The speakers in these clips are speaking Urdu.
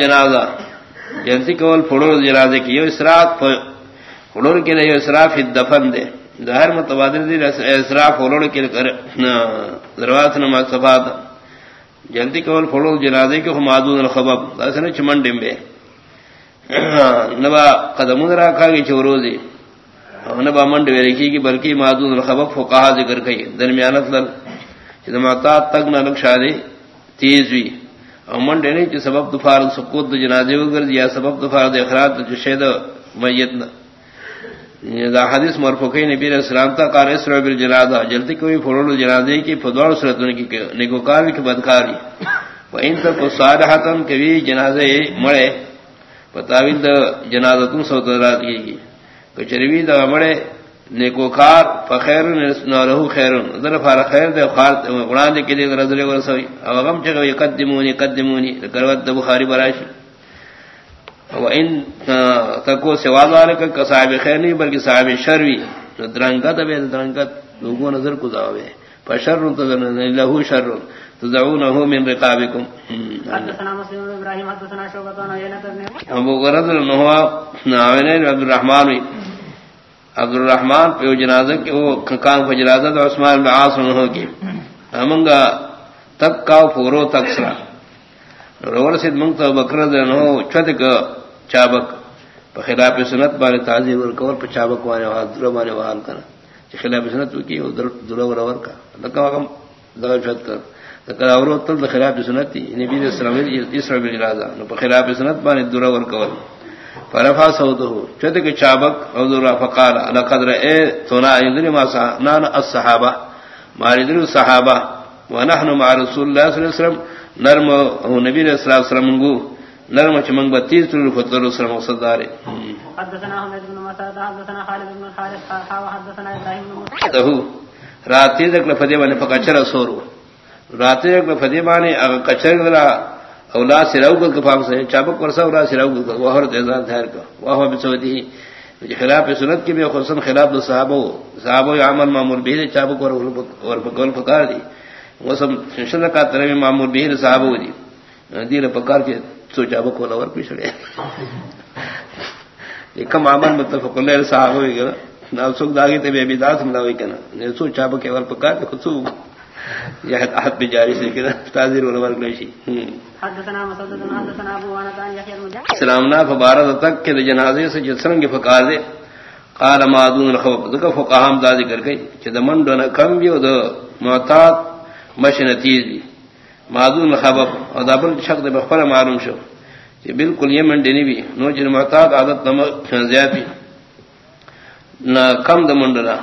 جنازہ۔ جلتی کول پھڑور جنازے کی یہ اسراف پھڑور کے لیے اسراف دفن دے۔ ظاہر متبادل دی اسراف پھڑور کے کر دروات نما صفات جلتی کول پھڑور جنازے کی حمادون الخبب۔ اسنے چمن ڈمبے نبا قدمون رکھا گی چوروزی نبا منڈ ویرکی کی بلکہ مادون الخبب فقہا ذکر کئی۔ درمیانت لل چدماتات تک نہ لکشادی تیز ہوئی امن ڈینے کی سبب دفار سکوت جنازے وگر یا سبب دفار دے اخراج جو شید میت یعنی دا حدیث مرفوقی نبی علیہ السلام تا قال اسرع بالجنازہ جلدی کوئی فرول جنازے کی فدوار صورتوں کی نیکوکار کی بدکاری. و ان تک صالحتن کبھی جنازے مڑے پتاویل دا جنازتوں سو درات کی کچروی دا مڑے نیکو کار فخیر نو خیر در فار خیر دے خار قران دے کدی رضل ور سوی او غم چھ یقدمونی قدمونی کروت بخاری براشی. او ان تکو سوا ذالک ک صاحب خیر نہیں بلکہ صاحب شر وی. درنگت بے درنگت لوگوں نظر کو داوے فشر تذن له شر تدعونه من رقابكم حدثنا مسلم بن ابراهيم حدثنا شعبة عن ابن ابو غرض نوح ناوین عبد الرحمن عبد الرحمان پہ جنازہ کے وہ کان کو جنازہ تو عثمان بن عاص ہو کی۔ ہمنگا تک کا فورو تک سرا۔ رور سے منگ تو بکر دنو چھت کا چابک۔ پہ خلاف سنت بارے تازی ور کور پہ چابک والے وہاں در والے وہاں کرنا خلاف سنت کی در در ور کا۔ لکا وقم دغه چھت کر تکر اور تل خلاف سنت نبی علیہ السلام اس رب جنازہ۔ نو خلاف سنت بارے در ور کور فرفا سوده چت کے چابک حضور فقال انا قدر اے تونا یذری ما نان الصحابہ. ماری در صحابہ ونحن مع رسول الله صلی اللہ علیہ وسلم. نرم نبی علیہ الصلوۃ والسلام گو نرم چمنگ بتیس تر فضل وسلم صدارے حدثنا احمد بن مسعود حدثنا خالد بن الحارث قال حدثنا ابراهيم بن مسعود رات تک لفظ نے فقچر سورو. رات تک لفظ نے کچر اولاد سراو کو کفام سے چابک ورسا اولاد سراو کو وہر دیزان دھیر کا۔ وہ بسودی خلاف سنت کی بھی خصوصا خلاف دو صحابہ صحابہ عمل معمول بھی چابک اور اور بقول دی۔ وہ سب شنشن کا طرف معمول بھی صحابہ دی۔ دین پکار کے سو چابک والا اور پیچھڑے ایک معمول متفق اللہ صحابہ ہوئی گا نہ سوک داگی تے بے بدعت ہم کنا۔ سو چابک اور پکار کے خود یہ ولا حدثنا مسدد حدثنا ابو يحيى المجاهد سلامنا فبارد تک کہ جنازے سے جسرن کے فقار دے. قال ما دون الخوف. دا ذکر کہ دمن دون کم معتاد مشنتی ما دون الخوف اور دبل شک دے بخبر معلوم شو. کہ بالکل یہ من دینی بھی. نو جن معتاد عادت نم زیادی نہ کم دمنڈنا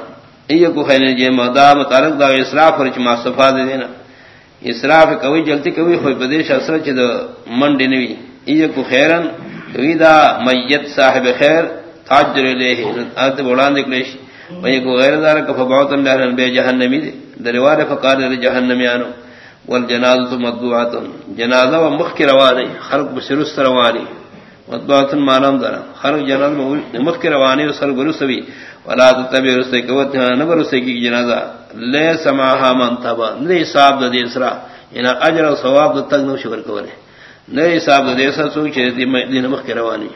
یہ کو خیر جے جی مدا متعلق دا اسراف اور چما صفا دے دینا. اسراف کوئی جلتی کوئی ہوئی بدیش اثر چ منڈ نوی. یہ کو خیرن، وی دا میت صاحب خیر، تاجر لے ات بولان دکلیش وہی کو غیر دار کا فبوت اللہ بے جہنمی دے. دروار فقار جہنمیانو والجنازہ مدعوات جنازہ و مخ کی روانی خلق بسرست روانی مطبعتن مانام دارا خرق جنازہ مخ کے روانی و سر گرسوی ولا تتبع کے وقت نبر رسے کی جنازہ. لے سماها من تبا. نرے حساب دا دیسرا یعنی اجر و ثواب دا تک نو شکر کولے نرے حساب دا دیسرا سوک سوچ دین مخ کے روانی.